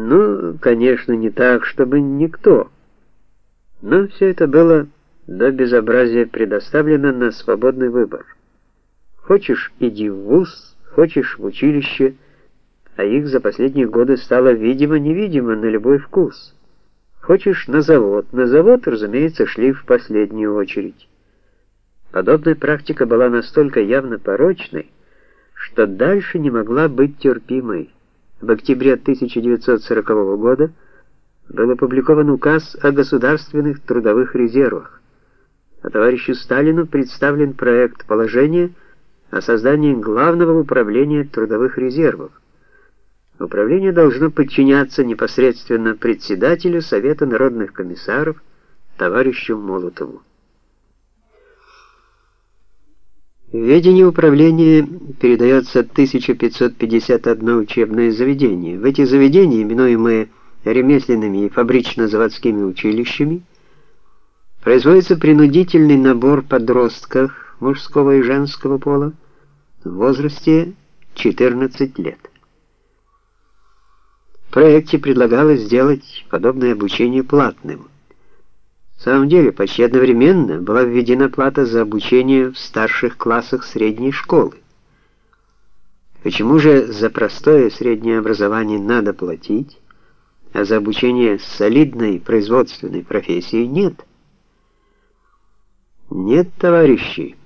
Ну, конечно, не так, чтобы никто. Но все это было до безобразия предоставлено на свободный выбор. Хочешь иди в вуз, хочешь в училище, а их за последние годы стало видимо-невидимо на любой вкус. Хочешь на завод, на завод, разумеется, шли в последнюю очередь. Подобная практика была настолько явно порочной, что дальше не могла быть терпимой. В октябре 1940 года был опубликован указ о государственных трудовых резервах, а товарищу Сталину представлен проект положения о создании Главного управления трудовых резервов. Управление должно подчиняться непосредственно председателю Совета народных комиссаров товарищу Молотову. В ведение управления передается 1551 учебное заведение. В эти заведения, именуемые ремесленными и фабрично-заводскими училищами, производится принудительный набор подростков мужского и женского пола в возрасте 14 лет. В проекте предлагалось сделать подобное обучение платным – в самом деле, почти одновременно была введена плата за обучение в старших классах средней школы. Почему же за простое среднее образование надо платить, а за обучение солидной производственной профессии нет? Нет, товарищи,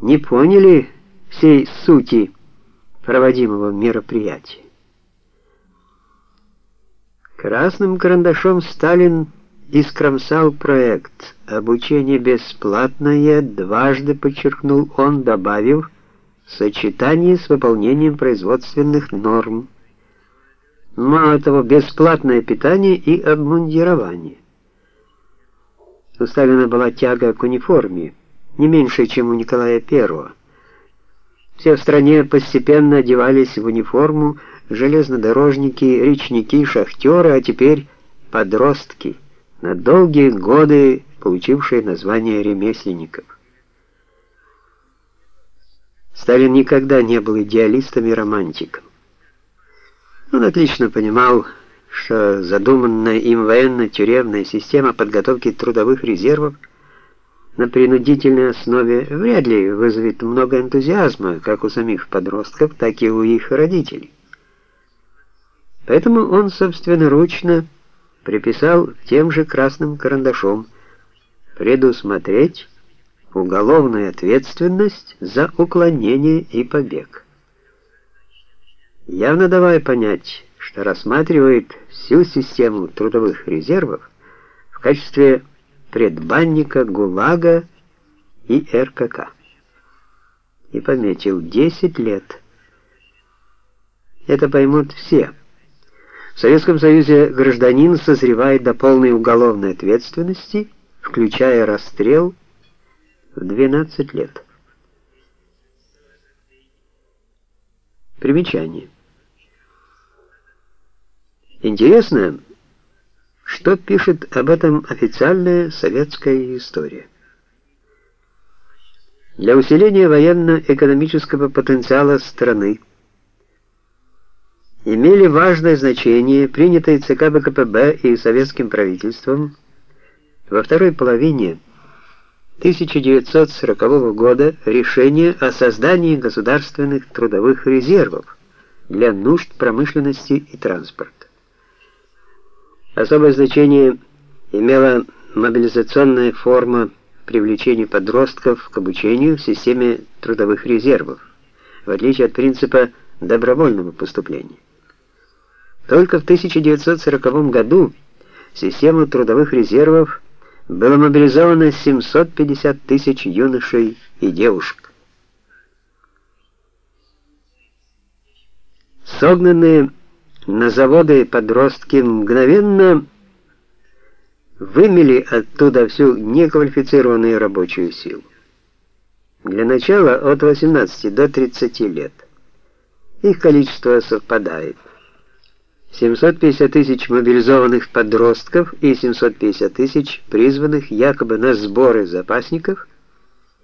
не поняли всей сути проводимого мероприятия. Красным карандашом Сталин искромсал проект. Обучение бесплатное, дважды подчеркнул он, добавив, в сочетании с выполнением производственных норм. Мало того, бесплатное питание и обмундирование. У Сталина была тяга к униформе, не меньше, чем у Николая I. Все в стране постепенно одевались в униформу, железнодорожники, речники, шахтеры, а теперь подростки на долгие годы получившие название ремесленников. Сталин никогда не был идеалистом и романтиком. Он отлично понимал, что задуманная им военно-тюремная система подготовки трудовых резервов на принудительной основе вряд ли вызовет много энтузиазма как у самих подростков, так и у их родителей. Поэтому он собственноручно приписал тем же красным карандашом предусмотреть уголовную ответственность за уклонение и побег. Явно давая понять, что рассматривает всю систему трудовых резервов в качестве предбанника ГУЛАГа и РКК. И пометил 10 лет. Это поймут все. В Советском Союзе гражданин созревает до полной уголовной ответственности, включая расстрел, в 12 лет. Примечание. Интересно, что пишет об этом официальная советская история. Для усиления военно-экономического потенциала страны имели важное значение принятые ЦК ВКПБ и советским правительством во второй половине 1940 года решение о создании государственных трудовых резервов для нужд промышленности и транспорта. Особое значение имела мобилизационная форма привлечения подростков к обучению в системе трудовых резервов, в отличие от принципа добровольного поступления. Только в 1940 году в систему трудовых резервов было мобилизовано 750 тысяч юношей и девушек. Согнанные на заводы подростки мгновенно вымели оттуда всю неквалифицированную рабочую силу. Для начала от 18 до 30 лет. Их количество совпадает. 750 тысяч мобилизованных подростков и 750 тысяч призванных якобы на сборы запасников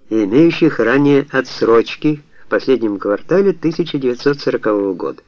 имеющих ранее отсрочки в последнем квартале 1940 года.